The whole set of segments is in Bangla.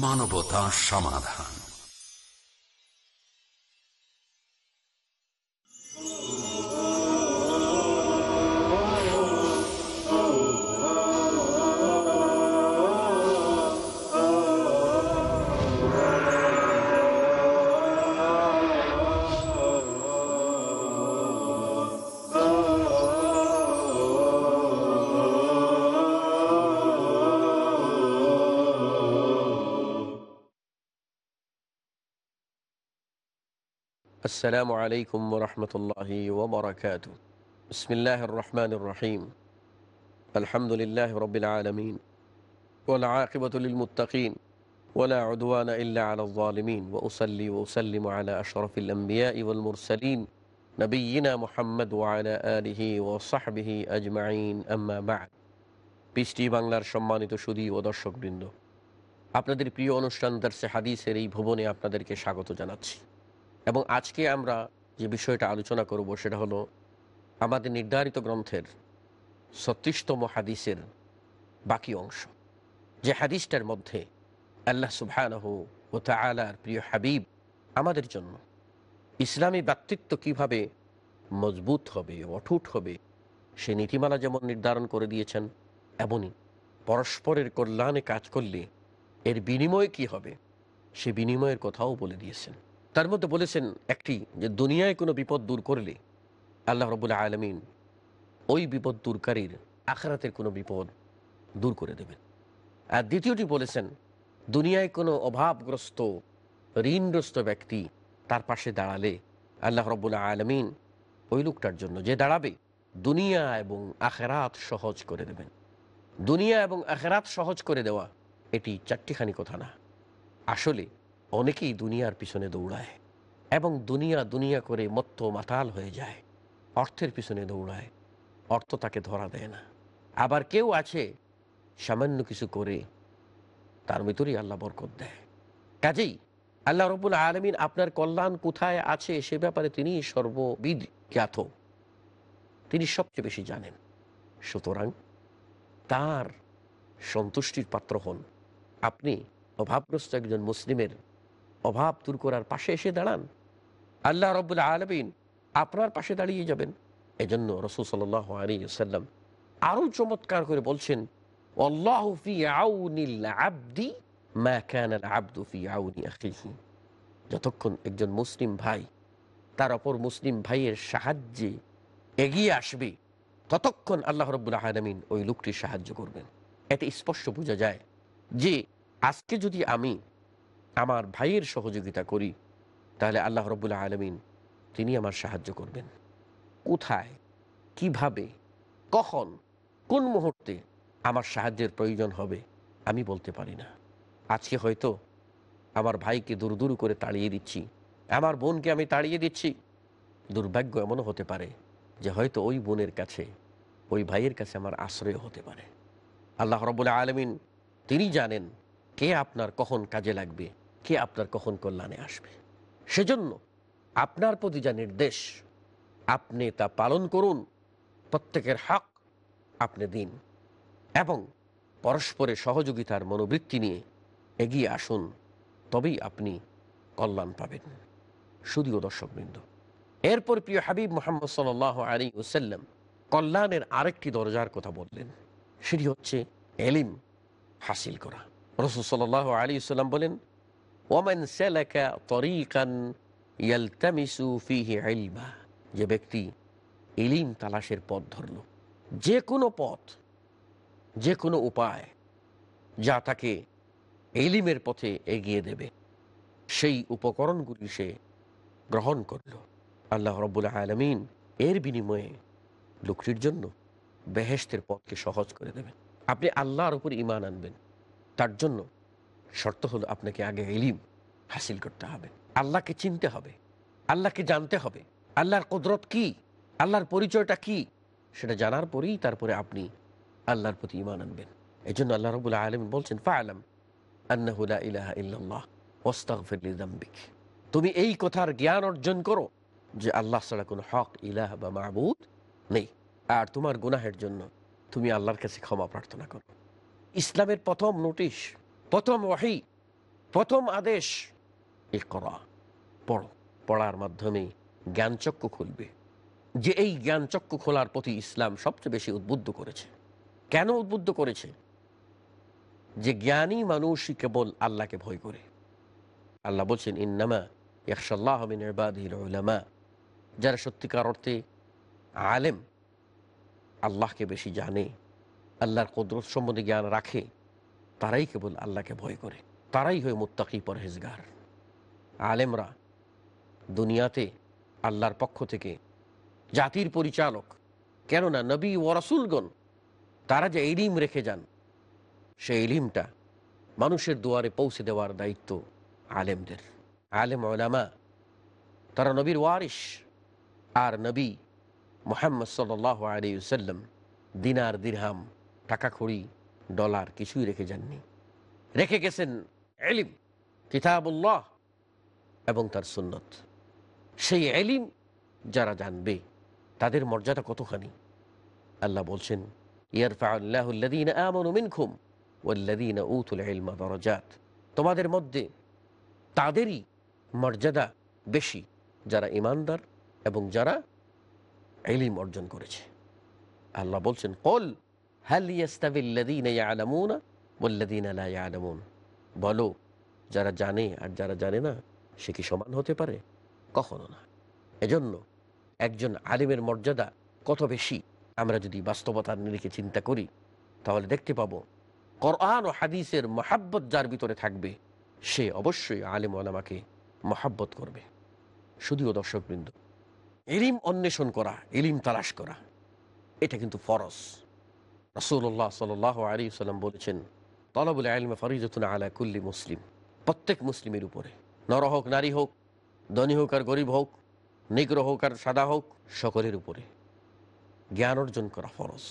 মানবতা সমাধান। আসসালামু আলাইকুম রহমতুল্লাহি ওবরাকাত বিসমিল্লাহ রহমান রহিম আলহামদুলিল্লাহ রবিল আলমিন ওলা আকিবতুল মুতাকিন ওলা উদওয়ান ইল্লা আলমিন ওসলি ওসাল্লিম আলা আশরফিল আম্বিয়া ইউল মুরসালিন নবীনা মোহাম্মদ ওয়ালা আলিহি ও সাহবিহি আজমাইন আম্মা বাদ পিসটি বাংলার সম্মানিত সুদী ও দর্শকবৃন্দ আপনাদের প্রিয় অনুষ্ঠান দার্সে হাদিসের এই ভবনে আপনাদেরকে স্বাগত জানাচ্ছি এবং আজকে আমরা যে বিষয়টা আলোচনা করব সেটা হলো আমাদের নির্ধারিত গ্রন্থের ছত্রিশতম হাদিসের বাকি অংশ। যে হাদিসটার মধ্যে আল্লাহ সুবহানাহ ও তালার প্রিয় হাবিব আমাদের জন্য ইসলামী ব্যক্তিত্ব কীভাবে মজবুত হবে, অটুট হবে, সে নীতিমালা যেমন নির্ধারণ করে দিয়েছেন, এমনই পরস্পরের কল্যাণে কাজ করলে এর বিনিময় কি হবে, সে বিনিময়ের কথাও বলে দিয়েছেন। তার মধ্যে বলেছেন একটি, যে দুনিয়ায় কোনো বিপদ দূর করলে আল্লাহ রবুল্লা আলমিন ওই বিপদ দূরকারীর আখরাতের কোনো বিপদ দূর করে দেবেন। আর দ্বিতীয়টি বলেছেন, দুনিয়ায় কোনো অভাবগ্রস্ত, ঋণগ্রস্ত ব্যক্তি তার পাশে দাঁড়ালে আল্লাহ রবুল্লা আলমিন ওই লোকটার জন্য যে দাঁড়াবে, দুনিয়া এবং আখেরাত সহজ করে দেবেন। দুনিয়া এবং আখেরাত সহজ করে দেওয়া এটি চারটিখানি কথা না। আসলে অনেকেই দুনিয়ার পিছনে দৌড়ায় এবং দুনিয়া দুনিয়া করে মত্ত মাতাল হয়ে যায়, অর্থের পিছনে দৌড়ায়, অর্থ তাকে ধরা দেয় না। আবার কেউ আছে, সামান্য কিছু করে তার ভিতরেই আল্লাহ বরকত দেয়। কাজেই আল্লাহ রবুল আলমিন আপনার কল্যাণ কোথায় আছে সে ব্যাপারে তিনি সর্ববিদ জ্ঞাত। তিনি সবচেয়ে বেশি জানেন। সুতরাং তার সন্তুষ্টির পাত্র হন। আপনি অভাবগ্রস্ত একজন মুসলিমের অভাব দূর করার পাশে এসে দাঁড়ান। আল্লাহ রব্বুল আলমিন আপনার পাশে দাঁড়িয়ে যাবেন। এজন্য রসুল সাল্লাম আরও চমৎকার করে বলছেন যতক্ষণ একজন মুসলিম ভাই তার অপর মুসলিম ভাইয়ের সাহায্যে এগিয়ে আসবে, ততক্ষণ আল্লাহ রব্বুল আলমিন ওই লোকটির সাহায্য করবেন। এতে স্পষ্ট বোঝা যায় যে আজকে যদি আমি আমার ভাইয়ের সহযোগিতা করি, তাহলে আল্লাহ রব্বুল্লা আলমিন তিনি আমার সাহায্য করবেন। কোথায়? কীভাবে? কখন? কোন মুহূর্তে আমার সাহায্যের প্রয়োজন হবে? আমি বলতে পারি না। আজকে হয়তো আমার ভাইকে দূর দূর করে তাড়িয়ে দিচ্ছি। আমার বোনকে আমি তাড়িয়ে দিচ্ছি। দুর্ভাগ্য এমনও হতে পারে যে হয়তো ওই বোনের কাছে, ওই ভাইয়ের কাছে আমার আশ্রয় হতে পারে। আল্লাহ রবুল্লা আলমিন তিনি জানেন কে আপনার কখন কাজে লাগবে? কে আপনার কখন কল্যাণে আসবে? সেজন্য আপনার প্রতি যা নির্দেশ, আপনি তা পালন করুন। প্রত্যেকের হক আপনি দিন এবং পরস্পরের সহযোগিতার মনোবৃত্তি নিয়ে এগিয়ে আসুন, তবেই আপনি কল্যাণ পাবেন। শুধুও দর্শকবৃন্দ, এরপর প্রিয় হাবিব মোহাম্মদ সাল আলী ওসাল্লাম কল্যাণের আরেকটি দরজার কথা বললেন। সেটি হচ্ছে এলিম হাসিল করা। রসুল সাল আলী সাল্লাম বলেন ওমেন সেলাকা তরিকান ইয়ালতামিসু ফিহি ইলমা। যে ব্যক্তি ইলিম তালাশের পথ ধরল। যে কোনো পথ, যে কোনো উপায় যা তাকে এলিমের পথে এগিয়ে দেবে, সেই উপকরণগুলি সে গ্রহণ করল। আল্লাহ রব্বুল আলমিন এর বিনিময়ে লোকটির জন্য বেহেস্তের পথকে সহজ করে দেবেন। আপনি আল্লাহর উপর ইমান আনবেন। তার জন্য শর্ত হলো আপনাকে আগে এলিম হাসিল করতে হবে। আল্লাহকে চিনতে হবে। আল্লাহকে জানতে হবে। আল্লাহর কুদরত কি? আল্লাহর পরিচয়টা কি? সেটা জানার পরেই তারপরে আপনি আল্লাহর প্রতি ইমান আনবেন। এই জন্য আল্লাহ রবুল্লা আলম বলছেন ফা আলম তুমি এই কথার জ্ঞান অর্জন করো যে আল্লাহ ছাড়া কোনো হক, ইলাহ বা মাহবুদ নেই। আর তোমার গুনাহের জন্য তুমি আল্লাহর কাছে ক্ষমা প্রার্থনা করো। ইসলামের প্রথম নোটিশ, প্রথম ওয়াহি, প্রথম আদেশ এ করা। পড়ো, পড়ার মাধ্যমে জ্ঞানচক্ষু খুলবে। যে এই জ্ঞানচক্ষু খোলার প্রতি ইসলাম সবচেয়ে বেশি উদ্বুদ্ধ করেছে। কেন উদ্বুদ্ধ করেছে? যে জ্ঞানী মানুষই কেবল আল্লাহকে ভয় করে। আল্লাহ বলছেন, ইন্নামা ইয়াকশাল্লাহ মিন ইবাদিল যারা সত্যিকার অর্থে আলেম, আল্লাহকে বেশি জানে। আল্লাহর কদরত সম্বন্ধে জ্ঞান রাখে, তারাই কেবল আল্লাহকে ভয় করে। তারাই হয় মুত্তাকি পরহেজগার। আলেমরা দুনিয়াতে আল্লাহর পক্ষ থেকে জাতির পরিচালক, কেননা নবী ও ওরাসুলগণ তারা যে এলিম রেখে যান সেই এলিমটা মানুষের দুয়ারে পৌঁছে দেওয়ার দায়িত্ব আলেমদের। আলেম ওলামা, তারা নবীর ওয়ারিস আর নবী মোহাম্মদ সাল আলী সাল্লাম দিনার দিরহাম টাকা খড়ি ডলার কিছুই রেখে যাননি। রেখে গেছেন এলিম, কিতাবুল্লাহ এবং তার সুন্নত। সেই এলিম যারা জানবে, তাদের মর্যাদা কতখানি? আল্লাহ বলছেন তোমাদের মধ্যে তাদেরই মর্যাদা বেশি যারা ইমানদার এবং যারা এলিম অর্জন করেছে। আল্লাহ বলছেন, কল ইয়ালামুন বলো, যারা জানে আর যারা জানে না, সে কি সমান হতে পারে? কখনো না। এজন্য একজন আলিমের মর্যাদা কত বেশি? আমরা যদি বাস্তবতার নিরিখে চিন্তা করি, তাহলে দেখতে পাবো, কোরআন ও হাদিসের মহাব্বত যার ভিতরে থাকবে, সে অবশ্যই আলিম আলামাকে মহাব্বত করবে। শুধুও দর্শকবৃন্দ এলিম অন্বেষণ করা এলিম তালাশ করা, এটা কিন্তু ফরজ। রসুল্লাহ সাল আলী সাল্লাম বলেছেন, তলবুল আলমে ফরিজতুন আলা কুল্লি মুসলিম। প্রত্যেক মুসলিমের উপরে। নর হোক, নারী হোক, ধনী হোক আর গরিব হোক, নিগ্র হোক আর সাদা হোক, সকলের উপরে। জ্ঞান অর্জন করা ফরজ।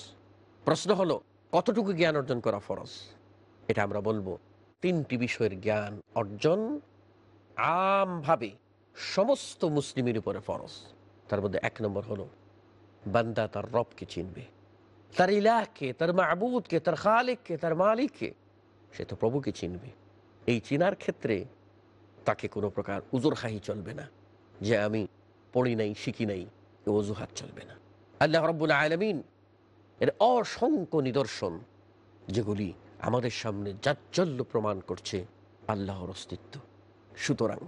প্রশ্ন হলো, কতটুকু জ্ঞান অর্জন করা ফরজ? এটা আমরা বলব, তিনটি বিষয়ের জ্ঞান অর্জন আমভাবে সমস্ত মুসলিমের উপরে ফরজ। তার মধ্যে এক নম্বর হলো, বান্দা তার রবকে চিনবে। তার ইলাহকে তার মাহবুদকে তার খালিককে তার মালিককে সে তো প্রভুকে চিনবে। এই চিনার ক্ষেত্রে তাকে কোনো প্রকার উজুরখাহি চলবে না যে আমি পড়ি নাই, শিখি নাই, এ অজুহাত চলবে না। আল্লাহ রব্বুল আলমিন এর অসংখ্য নিদর্শন যেগুলি আমাদের সামনে জাজ্জল্য প্রমাণ করছে আল্লাহর অস্তিত্ব। সুতরাং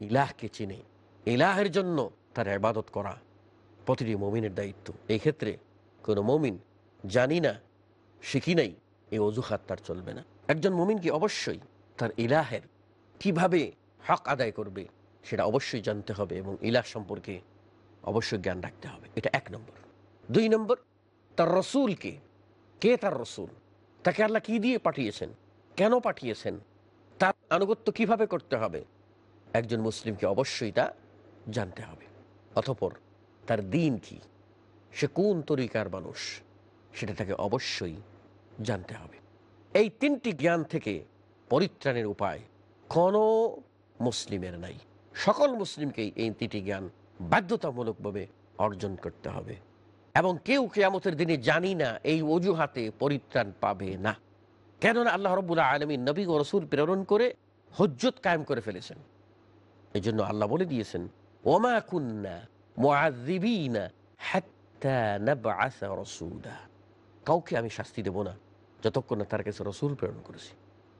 ইলাহকে চিনে, ইলাহের জন্য তার ইবাদত করা প্রতিটি মমিনের দায়িত্ব। এই ক্ষেত্রে কোনো মমিন জানি না, শিখি নাই এই অজুহাত তার চলবে না। একজন মমিনকে অবশ্যই তার ইলাহের কীভাবে হক আদায় করবে সেটা অবশ্যই জানতে হবে এবং ইলাহ সম্পর্কে অবশ্যই জ্ঞান রাখতে হবে। এটা এক নম্বর। দুই নম্বর, তার রসুলকে, কে তার রসুল? তাকে আল্লাহ কি দিয়ে পাঠিয়েছেন? কেন পাঠিয়েছেন? তার আনুগত্য কীভাবে করতে হবে? একজন মুসলিমকে অবশ্যই তা জানতে হবে। অথপর তার দিন কি? সে কোন তরিকার মানুষ, সেটা তাকে অবশ্যই জানতে হবে। এই তিনটি জ্ঞান থেকে পরিত্রাণের উপায় কোনো মুসলিমের নাই। সকল মুসলিমকেই এই তিনটি জ্ঞান বাধ্যতামূলকভাবে অর্জন করতে হবে। এবং কেউ কেয়ামতের দিনে জানি না এই অজুহাতে পরিত্রাণ পাবে না। কেননা আল্লাহ রব্বুল্লাহ আলমী নবী ও রসুল প্রেরণ করে হজ্জত কায়েম করে ফেলেছেন। এই জন্য আল্লাহ বলে দিয়েছেন ওমা কুন্না রাসূলা কাউকে আমি শাস্তি দেব না। যতক্ষণ না তার কাছে রসুল প্রেরণ করেছি।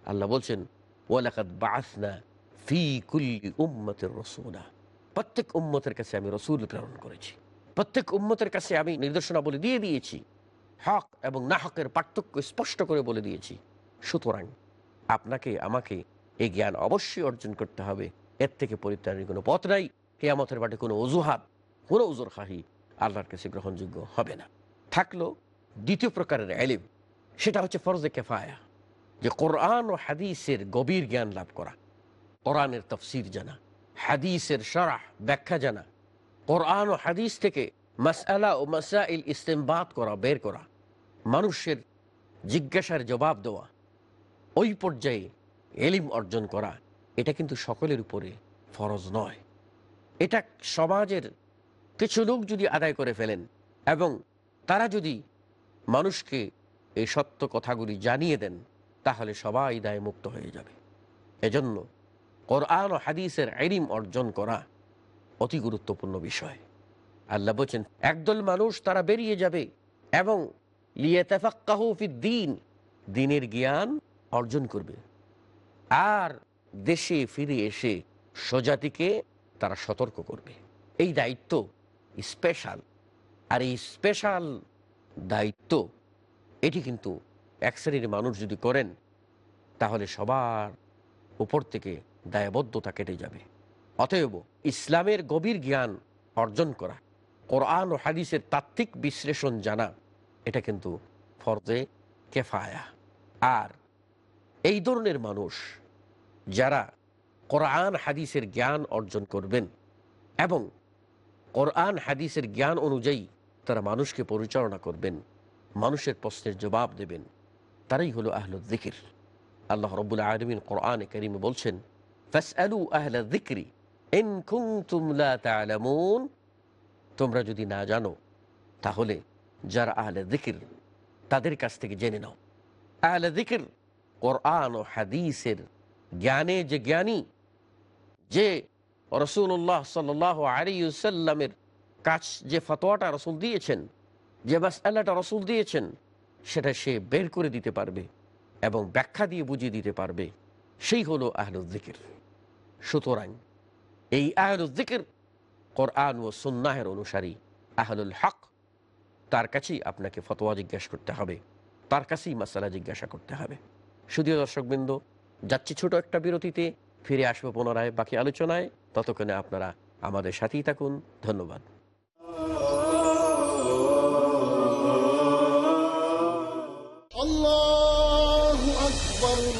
আল্লাহ বলছেন, ওয়ালাকাদ বাআসনা ফি কুল্লি উম্মতির রাসূলা। প্রত্যেক উম্মতের কাছে আমি রসুল প্রেরণ করেছি। প্রত্যেক উম্মতের কাছে আমি নির্দেশনাবলী দিয়ে দিয়েছি। হক এবং না হকের পার্থক্য স্পষ্ট করে বলে দিয়েছি। সুতরাং আপনাকে, আমাকে এই জ্ঞান অবশ্যই অর্জন করতে হবে। এর থেকে পরিত্রাণের কোনো পথ নাই। কেয়ামতের বাটে কোনো অজুহাত, কোনো উজুর খাহি আল্লাহর কাছে গ্রহণযোগ্য হবে না। থাকল দ্বিতীয় প্রকারের এলিম, সেটা হচ্ছে ফরজে কেফায়া, যে কোরআন ও হাদিসের গভীর জ্ঞান লাভ করা, কোরআনের তফসির জানা, হাদিসের সরাহ ব্যাখ্যা জানা, কোরআন ও হাদিস থেকে মাসআলা ও মাসাইল ইস্তেমবাদ করা, বের করা, মানুষের জিজ্ঞাসার জবাব দেওয়া, ওই পর্যায়ে এলিম অর্জন করা, এটা কিন্তু সকলের উপরে ফরজ নয়। এটা সমাজের কিছু লোক যদি আদায় করে ফেলেন এবং তারা যদি মানুষকে এই সত্য কথাগুলি জানিয়ে দেন, তাহলে সবাই দায় মুক্ত হয়ে যাবে। এজন্য কোরআন ও হাদিসের আইরিম অর্জন করা অতি গুরুত্বপূর্ণ বিষয়। আল্লাহ বলছেন, একদল মানুষ তারা বেরিয়ে যাবে এবং দিন, দিনের জ্ঞান অর্জন করবে। আর দেশে ফিরে এসে স্বজাতিকে তারা সতর্ক করবে। এই দায়িত্ব স্পেশাল। আর এই স্পেশাল দায়িত্ব, এটি কিন্তু এক শ্রেণির মানুষ যদি করেন, তাহলে সবার উপর থেকে দায়বদ্ধতা কেটে যাবে। অতএব ইসলামের গভীর জ্ঞান অর্জন করা, কোরআন ও হাদিসের তাত্ত্বিক বিশ্লেষণ জানা, এটা কিন্তু ফরজে কেফায়া। আর এই ধরনের মানুষ যারা কোরআন, হাদিসের জ্ঞান অর্জন করবেন এবং কোরআন হাদিসের জ্ঞান অনুযায়ী তারা মানুষকে পরিচালনা করবেন, মানুষের প্রশ্নের জবাব দেবেন। তারাই হলো আহলুদ দিকির আল্লাহ রব্বুল আলমিন কোরআনে করিমে বলছেন তোমরা যদি না জানো, তাহলে যারা আহলে যিকির, তাদের কাছ থেকে জেনে নাও। আহলে যিকির কোরআন ও হাদিসের জ্ঞানে যে জ্ঞানী, যে রসুল্লাহ সাল আলিউসাল্লামের কাছ যে ফতোয়াটা রসুল দিয়েছেন, যে বাস আল্লাহটা রসুল দিয়েছেন, সেটা সে বের করে দিতে পারবে এবং ব্যাখ্যা দিয়ে বুঝিয়ে দিতে পারবে। সেই হলো আহলুদ্দিকের সুতরাং এই আহলুদ্দিকের কোরআন ও সুন্নাহের অনুসারী আহলুল হক, তার কাছেই আপনাকে ফতোয়া জিজ্ঞাসা করতে হবে, তার কাছেই মাসালা জিজ্ঞাসা করতে হবে। শুধু দর্শকবৃন্দ, যাচ্ছি ছোট একটা বিরতিতে, ফিরে আসব পুনরায় বাকি আলোচনায়। ততক্ষণে আপনারা আমাদের সাথেই থাকুন। ধন্যবাদ। আল্লাহ আকবর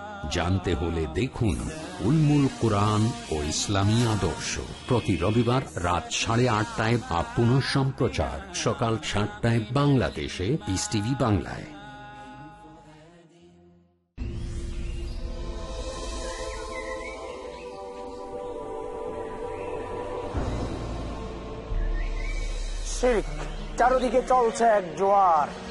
জানতে হলে দেখুন উলমুল কোরআন ও ইসলামী আদর্শ। প্রতি রবিবার রাত সাড়ে আটটায় বা পুনঃ সম্প্রচার। সকাল সাতটায় বাংলাদেশে পিস টিভি বাংলায়। চারদিকে চলছে এক জোয়ার।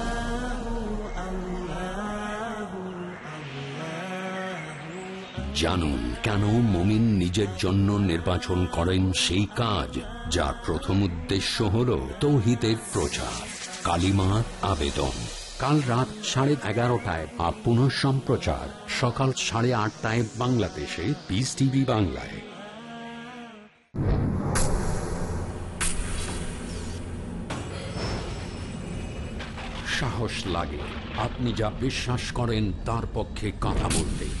জানুন কেন মমিন নিজের জন্য নির্বাচন করেন সেই কাজ, যার প্রথম উদ্দেশ্য হল তৌহিতের প্রচার। কালিমার আবেদন। কাল রাত সাড়ে এগারোটায় বা পুনঃ সম্প্রচার। সকাল সাড়ে আটটায় বাংলাদেশে পিস টিভি বাংলায়। সাহস লাগে। আপনি যা বিশ্বাস করেন তার পক্ষে কথা বলতে।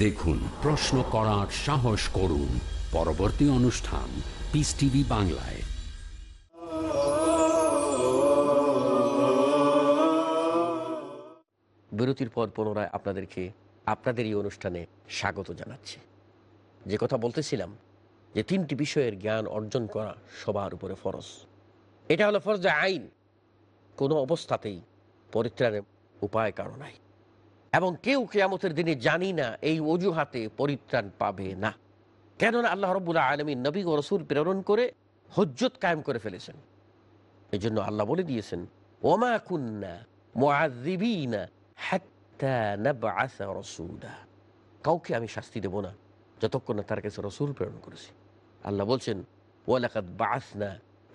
দেখুন, প্রশ্ন করার সাহস করুন। পরবর্তী অনুষ্ঠান পিস টিভি বাংলায়। বিরতির পর পুনরায় আপনাদেরকে, আপনাদের এই অনুষ্ঠানে স্বাগত জানাচ্ছি। যে কথা বলতেছিলাম, যে তিনটি বিষয়ের জ্ঞান অর্জন করা সবার উপরে ফরজ। এটা হলো ফরজ আইন। কোনো অবস্থাতেই পরিত্রাণের উপায় কারও নাই। এবং কেউ কেয়ামতের দিনে জানি না এই অজুহাতে পরিত্রাণ পাবে না। কেননা আল্লাহ রবুল্লাহ আলমী নবী ও রসুল প্রেরণ করে হজ্জত কায়েম করে ফেলেছেন। এই জন্য আল্লাহ বলে দিয়েছেন, ওমা কুন্না কাউকে আমি শাস্তি দেব না, যতক্ষণ না তার কাছে রসুল প্রেরণ করেছি। আল্লাহ বলছেন, ওয়ালাকাদ বাআসনা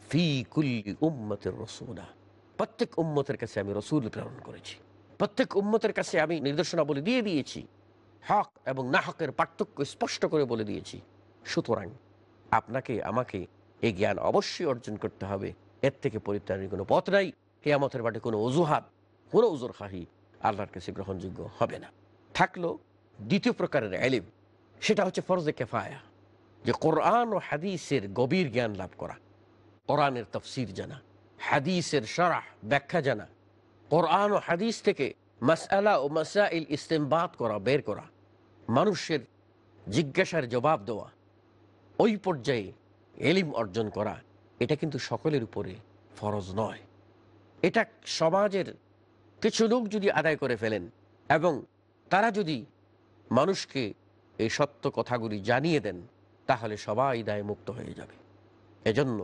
ফি কুল্লি উম্মতির রাসূলা। প্রত্যেক উম্মতের কাছে আমি রসুল প্রেরণ করেছি। প্রত্যেক উম্মতের কাছে আমি নির্দেশনাবলী দিয়ে দিয়েছি। হক এবং না হকের পার্থক্য স্পষ্ট করে বলে দিয়েছি। সুতরাং আপনাকে, আমাকে এই জ্ঞান অবশ্যই অর্জন করতে হবে। এর থেকে পরিত্রাণের কোনো পথ নাই। কেয়ামতের বাটে কোনো অজুহাত, কোনো উজুর খাহি আল্লাহর কাছে গ্রহণযোগ্য হবে না। থাকল দ্বিতীয় প্রকারের এলিম। সেটা হচ্ছে ফরজে কেফায়া, যে কোরআন ও হাদিসের গভীর জ্ঞান লাভ করা। কোরআনের তফসির জানা, হাদিসের সরাহ ব্যাখ্যা জানা কোরআন ও হাদিস থেকে মাসআলা ও মাসাইল ইস্তেমবাদ করা, বের করা, মানুষের জিজ্ঞাসার জবাব দেওয়া, ওই পর্যায়ে এলিম অর্জন করা, এটা কিন্তু সকলের উপরে ফরজ নয়। এটা সমাজের কিছু লোক যদি আদায় করে ফেলেন এবং তারা যদি মানুষকে এই সত্য কথাগুলি জানিয়ে দেন, তাহলে সবাই দায় মুক্ত হয়ে যাবে। এজন্য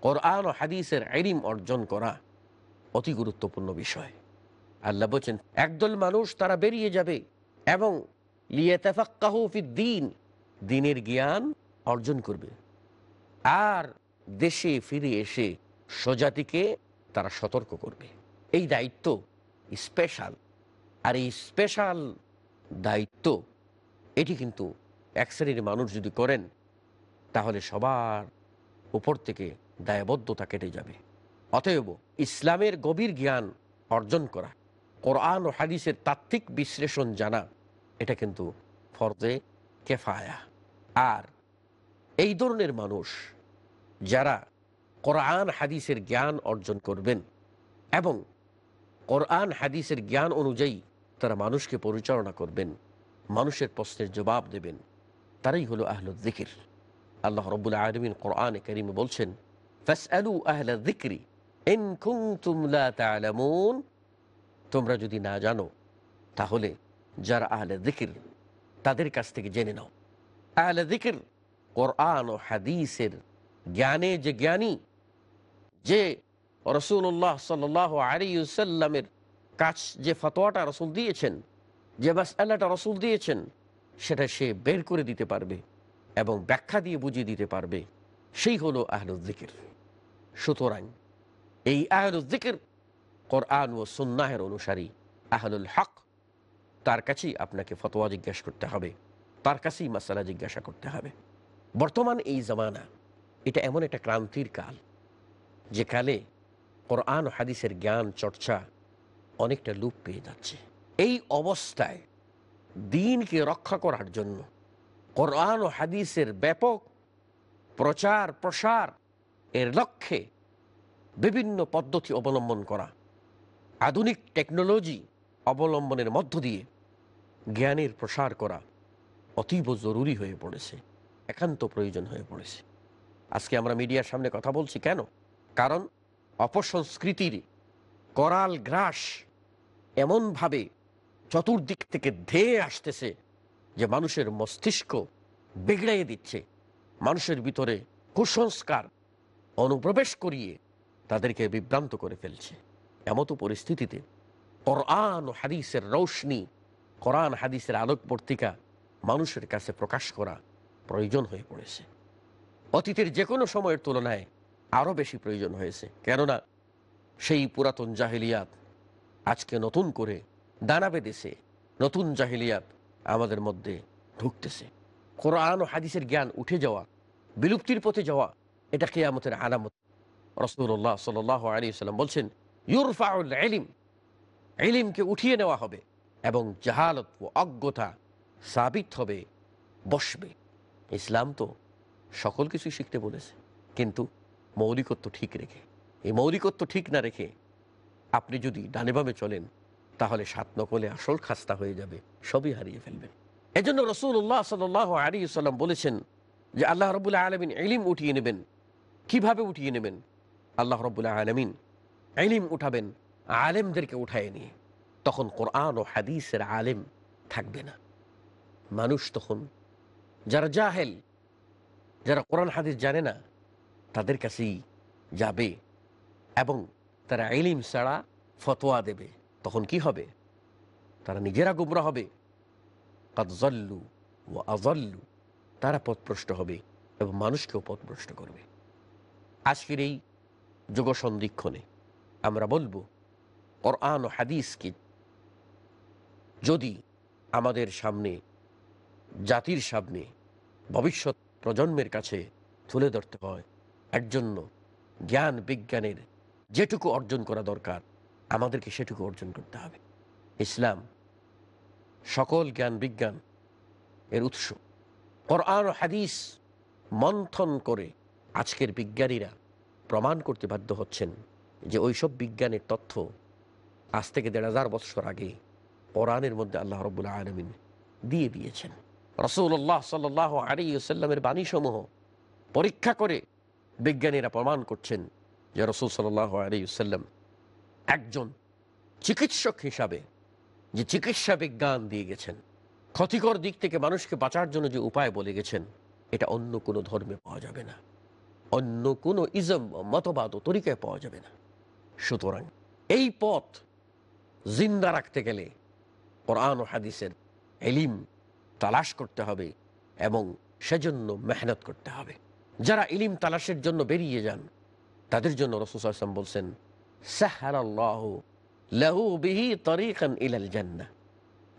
কোরআন ও হাদিসের আইরিম অর্জন করা অতি গুরুত্বপূর্ণ বিষয়। আল্লাহ বলছেন, একদল মানুষ তারা বেরিয়ে যাবে এবং দিন, দিনের জ্ঞান অর্জন করবে। আর দেশে ফিরে এসে স্বজাতিকে তারা সতর্ক করবে। এই দায়িত্ব স্পেশাল আর এই স্পেশাল দায়িত্ব, এটি কিন্তু এক শ্রেণির মানুষ যদি করেন, তাহলে সবার উপর থেকে দায়বদ্ধতা কেটে যাবে। অতএব ইসলামের গভীর জ্ঞান অর্জন করা, কোরআন ও হাদিসের তাত্ত্বিক বিশ্লেষণ জানা, এটা কিন্তু ফরজে কেফায়া। আর এই ধরনের মানুষ যারা কোরআন, হাদিসের জ্ঞান অর্জন করবেন এবং কোরআন, হাদিসের জ্ঞান অনুযায়ী তারা মানুষকে পরিচালনা করবেন, মানুষের প্রশ্নের জবাব দেবেন, তারাই হলো আহলুদ জিকির। আল্লাহ রব্বুল আলমিন কোরআনে করিমে বলছেন আহলা যিকরি তোমরা যদি না জানো, তাহলে যারা আহলে জিকির তাদের কাছ থেকে জেনে নাও। আহলে জিকির কোরআন ও হাদিসের জ্ঞানে যে জ্ঞানী, যে রসুল্লাহ সাল আলিউসাল্লামের কাছ যে ফতোয়াটা রসুল দিয়েছেন, যে বাস মাসাল্লাটা রসুল দিয়েছেন, সেটা সে বের করে দিতে পারবে এবং ব্যাখ্যা দিয়ে বুঝিয়ে দিতে পারবে। সেই হলো আহলুদ্দিকের সুতরাং এই আহলুদ্দিকের কোরআন ও সুন্নাহের অনুসারী, আহলুল হক, তার কাছেই আপনাকে ফতোয়া জিজ্ঞাসা করতে হবে। তার কাছেই মাসালা জিজ্ঞাসা করতে হবে। বর্তমান এই জামানা, এটা এমন একটা ক্রান্তির কাল যে কালে কোরআন হাদিসের জ্ঞান, চর্চা অনেকটা লুপ পেয়ে যাচ্ছে। এই অবস্থায় দিনকে রক্ষা করার জন্য কোরআন ও হাদিসের ব্যাপক প্রচার প্রসার এর লক্ষ্যে বিভিন্ন পদ্ধতি অবলম্বন করা। আধুনিক টেকনোলজি অবলম্বনের মধ্য দিয়ে জ্ঞানের প্রসার করা অতীব জরুরি হয়ে পড়েছে, একান্ত প্রয়োজন হয়ে পড়েছে। আজকে আমরা মিডিয়ার সামনে কথা বলছি কেন? কারণ অপসংস্কৃতির করাল গ্রাস এমনভাবে চতুর্দিক থেকে ধেয়ে আসতেছে যে মানুষের মস্তিষ্ক বিগড়াইয়ে দিচ্ছে। মানুষের ভিতরে কুসংস্কার অনুপ্রবেশ করিয়ে তাদেরকে বিভ্রান্ত করে ফেলছে। এমতো পরিস্থিতিতে কোরআন হাদিসের রৌশনি, কোরআন হাদিসের আলোকবর্তিকা মানুষের কাছে প্রকাশ করা প্রয়োজন হয়ে পড়েছে। অতীতের যে কোনো সময়ের তুলনায় আরও বেশি প্রয়োজন হয়েছে। কেননা সেই পুরাতন জাহিলিয়াত আজকে নতুন করে দানা বেঁধেছে, নতুন জাহিলিয়াত আমাদের মধ্যে ঢুকতেছে। কোরআন ও হাদিসের জ্ঞান উঠে যাওয়া, বিলুপ্তির পথে যাওয়া, এটা কেয়ামতের আলামত। রসুল্লাহ সাল আলী সাল্লাম বলছেন, ইউরফাউল এলিম এলিমকে উঠিয়ে নেওয়া হবে এবং জাহালত ও অজ্ঞতা সাবিত হবে, বসবে। ইসলাম তো সকল কিছু শিখতে বলেছে, কিন্তু মৌলিকত্ব ঠিক রেখে, এই মৌলিকত্ব ঠিক না রেখে আপনি যদি ডানে বামে চলেন, তাহলে সাত নকলে আসল খাস্তা হয়ে যাবে, সবই হারিয়ে ফেলবেন। এজন্য রসুল্লাহ সাল আলী সাল্লাম বলেছেন যে, আল্লাহ রবুল্লাহ আলমিন এলিম উঠিয়ে নেবেন। কীভাবে উঠিয়ে নেবেন? আল্লাহ রবুল্লাহ আলমিন এলিম উঠাবেন, আলেমদেরকে উঠায় নিয়ে। তখন কোরআন ও হাদিসের আলেম থাকবে না। মানুষ তখন, যারা জাহেল, যারা কোরআন হাদিস জানে না, তাদের কাছেই যাবে এবং তারা এলিম ছাড়া ফতোয়া দেবে। তখন কি হবে? তারা নিজেরা গুমরা হবে। কাদজল্লু ও আজল্লু তারা পথপ্রষ্ট হবে এবং মানুষকেও পথভ্রষ্ট করবে। আজকের এই যুগ সন্ধিক্ষণে আমরা বলব, কোরআন ও হাদিসকে যদি আমাদের সামনে, জাতির সামনে ভবিষ্যৎ প্রজন্মের কাছে তুলে ধরতে হয়, এর জন্য জ্ঞান, বিজ্ঞানের যেটুকু অর্জন করা দরকার, আমাদেরকে সেটুকু অর্জন করতে হবে। ইসলাম সকল জ্ঞান, বিজ্ঞান এর উৎস। কোরআন হাদিস মন্থন করে আজকের বিজ্ঞানীরা প্রমাণ করতে বাধ্য হচ্ছেন যে ওইসব বিজ্ঞানের তথ্য আজ থেকে দেড় হাজার বৎসর আগে কোরআনের মধ্যে আল্লাহ রবুল্লা আলমিন দিয়ে দিয়েছেন। রসুল্লাহ সাল আলী সাল্লামের বাণীসমূহ পরীক্ষা করে বিজ্ঞানীরা প্রমাণ করছেন যে রসুল সাল আলী সাল্লাম একজন চিকিৎসক হিসাবে যে চিকিৎসা বিজ্ঞান দিয়ে গেছেন, ক্ষতিকর দিক থেকে মানুষকে বাঁচার জন্য যে উপায় বলে গেছেন, এটা অন্য কোনো ধর্মে পাওয়া যাবে না। অন্য কোনো ইজম মতবাদ ও তরিকায় পাওয়া যাবে না। সুতরাং এই পথ জিন্দা রাখতে গেলে কোরআন ও হাদিসের এলিম তালাশ করতে হবে এবং সেজন্য মেহনত করতে হবে। যারা ইলিম তালাশের জন্য বেরিয়ে যান, তাদের জন্য রসুসাম বলছেন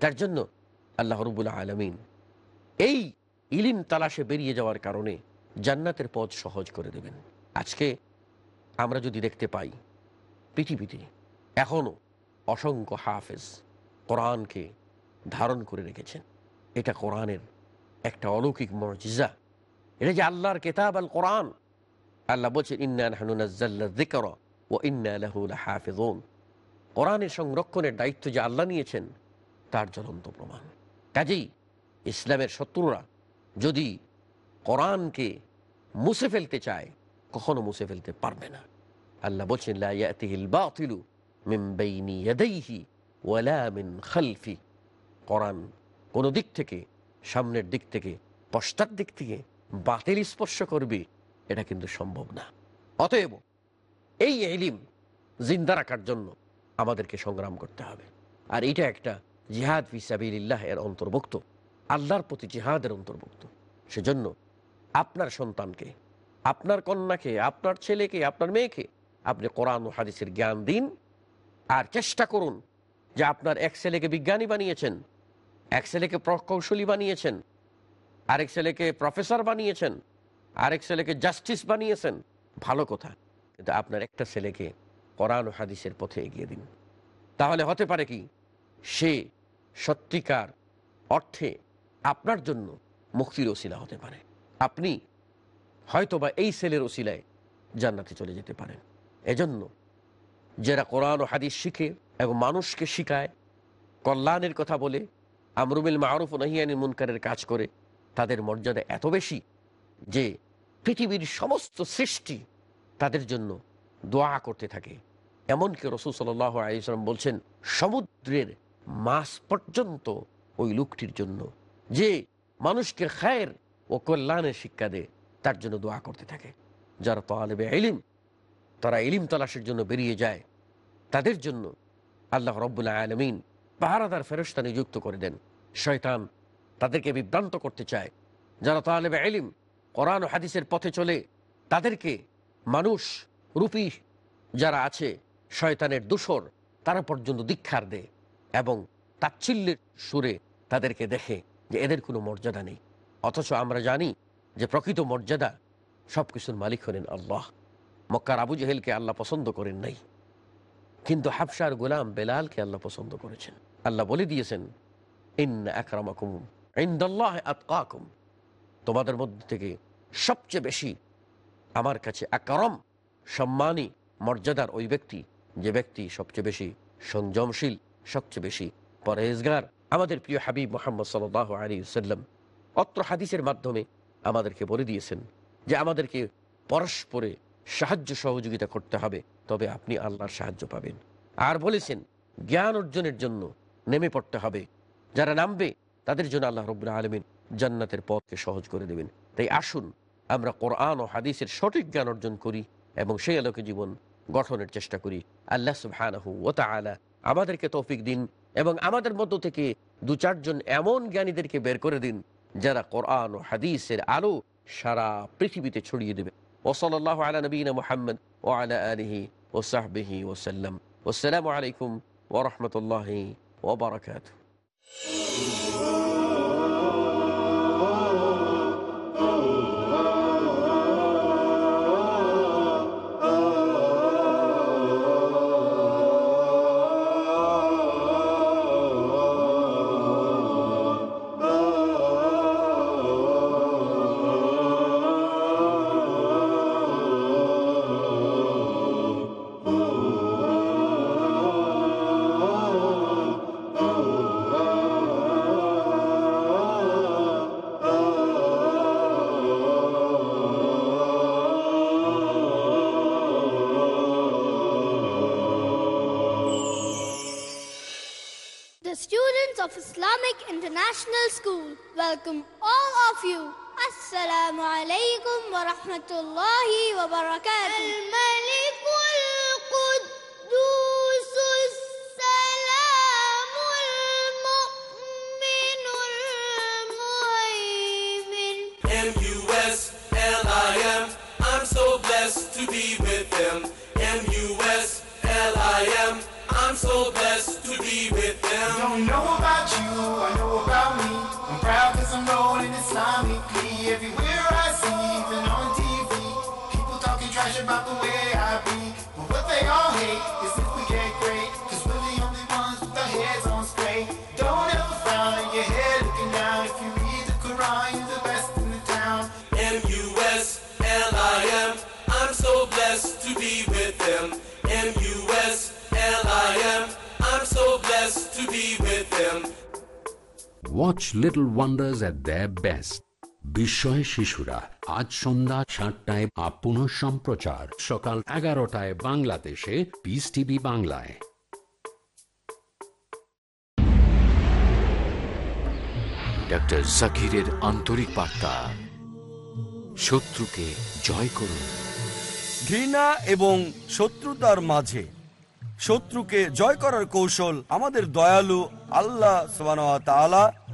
তার জন্য আল্লাহ রবুল আলমিন এই ইলিম তালাশে বেরিয়ে যাওয়ার কারণে জান্নাতের পথ সহজ করে দেবেন। আজকে আমরা যদি দেখতে পাই পৃথিবীতে এখনও অসংখ্য হাফেজ কোরআনকে ধারণ করে রেখেছেন। এটা কোরআনের একটা অলৌকিক মর্জিজা এটা যে আল্লাহর কেতাব আল কোরআন। আল্লাহ বলছেন ইন্নান ও ইন্না হাফেজোন কোরআনের সংরক্ষণের দায়িত্ব যে আল্লাহ নিয়েছেন, তার জ্বলন্ত প্রমাণ। কাজেই ইসলামের শত্রুরা যদি কোরআনকে মুছে ফেলতে চায়, কখনো মুছে ফেলতে পারবে না। আল্লাহ বলছেন খালফি। কোরআন কোনো দিক থেকে, সামনের দিক থেকে, পশ্চাৎ দিক থেকে বাতিল স্পর্শ করবে, এটা কিন্তু সম্ভব না। অতএব এই এলিম জিন্দা রাখার জন্য আমাদেরকে সংগ্রাম করতে হবে। আর এটা একটা জিহাদ ফিসাবিল্লাহ এর অন্তর্ভুক্ত, আল্লাহর প্রতি জিহাদের অন্তর্ভুক্ত। সেজন্য আপনার সন্তানকে, আপনার কন্যাকে, আপনার ছেলেকে, আপনার মেয়েকে আপনি কোরআন ও হাদিসের জ্ঞান দিন আর চেষ্টা করুন যে আপনার এক ছেলেকে বিজ্ঞানী বানিয়েছেন, এক ছেলেকে প্রকৌশলী বানিয়েছেন, আরেক ছেলেকে প্রফেসর বানিয়েছেন, আরেক ছেলেকে জাস্টিস বানিয়েছেন। ভালো কথা, কিন্তু আপনার একটা ছেলেকে কোরআন ও হাদিসের পথে এগিয়ে দিন। তাহলে হতে পারে কি, সে সত্যিকার অর্থে আপনার জন্য মুক্তির ওসিলা হতে পারে। আপনি হয়তোবা এই সেলের ওসিলায় জান্নাতে চলে যেতে পারেন। এজন্য যারা কোরআন ও হাদিস শিখে এবং মানুষকে শিখায়, কল্যাণের কথা বলে আমরুমিল মারুফ নাহিয়ানি মুনকারের কাজ করে, তাদের মর্যাদা এত বেশি যে পৃথিবীর সমস্ত সৃষ্টি তাদের জন্য দোয়া করতে থাকে। এমনকি রসুল সাল আলিয়াল্লাম বলছেন, সমুদ্রের মাস পর্যন্ত ওই লোকটির জন্য। যে মানুষকে খায়ের ও কল্যাণের শিক্ষা দেয় তার জন্য দোয়া করতে থাকে। যারা তালেবে ইলিম, তারা ইলিম তালাশের জন্য বেরিয়ে যায়, তাদের জন্য আল্লাহ রব্বুল্লাহ আলমিন পাহারাদার ফেরস্তা নিযুক্ত করে দেন। শয়তান তাদেরকে বিভ্রান্ত করতে চায়। যারা তালেবে ইলিম, কোরআন হাদিসের পথে চলে, তাদেরকে মানুষ, রূপী যারা আছে, শয়তানের দূষর, তারা পর্যন্ত দীক্ষার দেয় এবং তাচ্ছিল্যের সুরে তাদেরকে দেখে যে এদের কোনো মর্যাদা নেই। অথচ আমরা জানি যে প্রকৃত মর্যাদা সব কিছুর মালিক হলেন আল্লাহ। মক্কার আবু জেহেলকে আল্লাহ পছন্দ করেন নাই। কিন্তু হাফসার গোলাম বেলালকে আল্লাহ পছন্দ করেছেন। আল্লাহ বলে দিয়েছেন ইন তোমাদের মধ্যে থেকে সবচেয়ে বেশি আমার কাছে আকরম, সম্মানী, মর্যাদার ওই ব্যক্তি, যে ব্যক্তি সবচেয়ে বেশি সংযমশীল সবচেয়ে বেশি পরহেজগার। আমাদের প্রিয় হাবিব মোহাম্মদ সাল আলী সাল্লাম অত্র হাদিসের মাধ্যমে আমাদেরকে বলে দিয়েছেন যে আমাদেরকে পরস্পরে সাহায্য সহযোগিতা করতে হবে, তবে আপনি আল্লাহর সাহায্য পাবেন। আর বলেছেন, জ্ঞান অর্জনের জন্য নেমে পড়তে হবে। যারা নামবে, তাদের জন্য আল্লাহ রবুল্লা আলমিন জান্নাতের পথকে সহজ করে দেবেন। তাই আসুন, আমরা কোরআন ও হাদিসের সঠিক জ্ঞান অর্জন করি এবং সেই আলোকে জীবন গঠনের চেষ্টা করি। আল্লাহ সুবহানাহু ও তাআলা আমাদেরকে তৌফিক দিন এবং আমাদের মধ্য থেকে দু চারজন এমন জ্ঞানীদেরকে বের করে দিন যারা কোরআন ও হাদিসের আলো সারা পৃথিবীতে ছড়িয়ে দেবে ওসলাল্লাহ আলা নবীনা মোহাম্মদ ও আলা আলহি ও সাহবিহি ওসাল্লাম আসসালামু আলাইকুম ওরহমতুল্লাহি ওবরাকাতুহ The National School. Welcome all of you. Assalamu alaikum wa rahmatullahi wa barakatuh. M-U-S-L-I-M. I'm so blessed to be with them. M-U-S-L-I-M. I'm so blessed to be with them. Don't know about you. Watch little wonders at the best বিস্ময় শিশুরা আজ সন্ধ্যা সাতটায় আপন সম্প্রচার সকাল এগারোটায় বাংলাদেশে পিস টিভি বাংলায়। ডক্টর জাকিরের আন্তরিক বার্তা। শত্রুকে জয় করুন। ঘৃণা এবং শত্রুতার মাঝে শত্রুকে জয় করার কৌশল আমাদের দয়ালু আল্লাহ তাআলা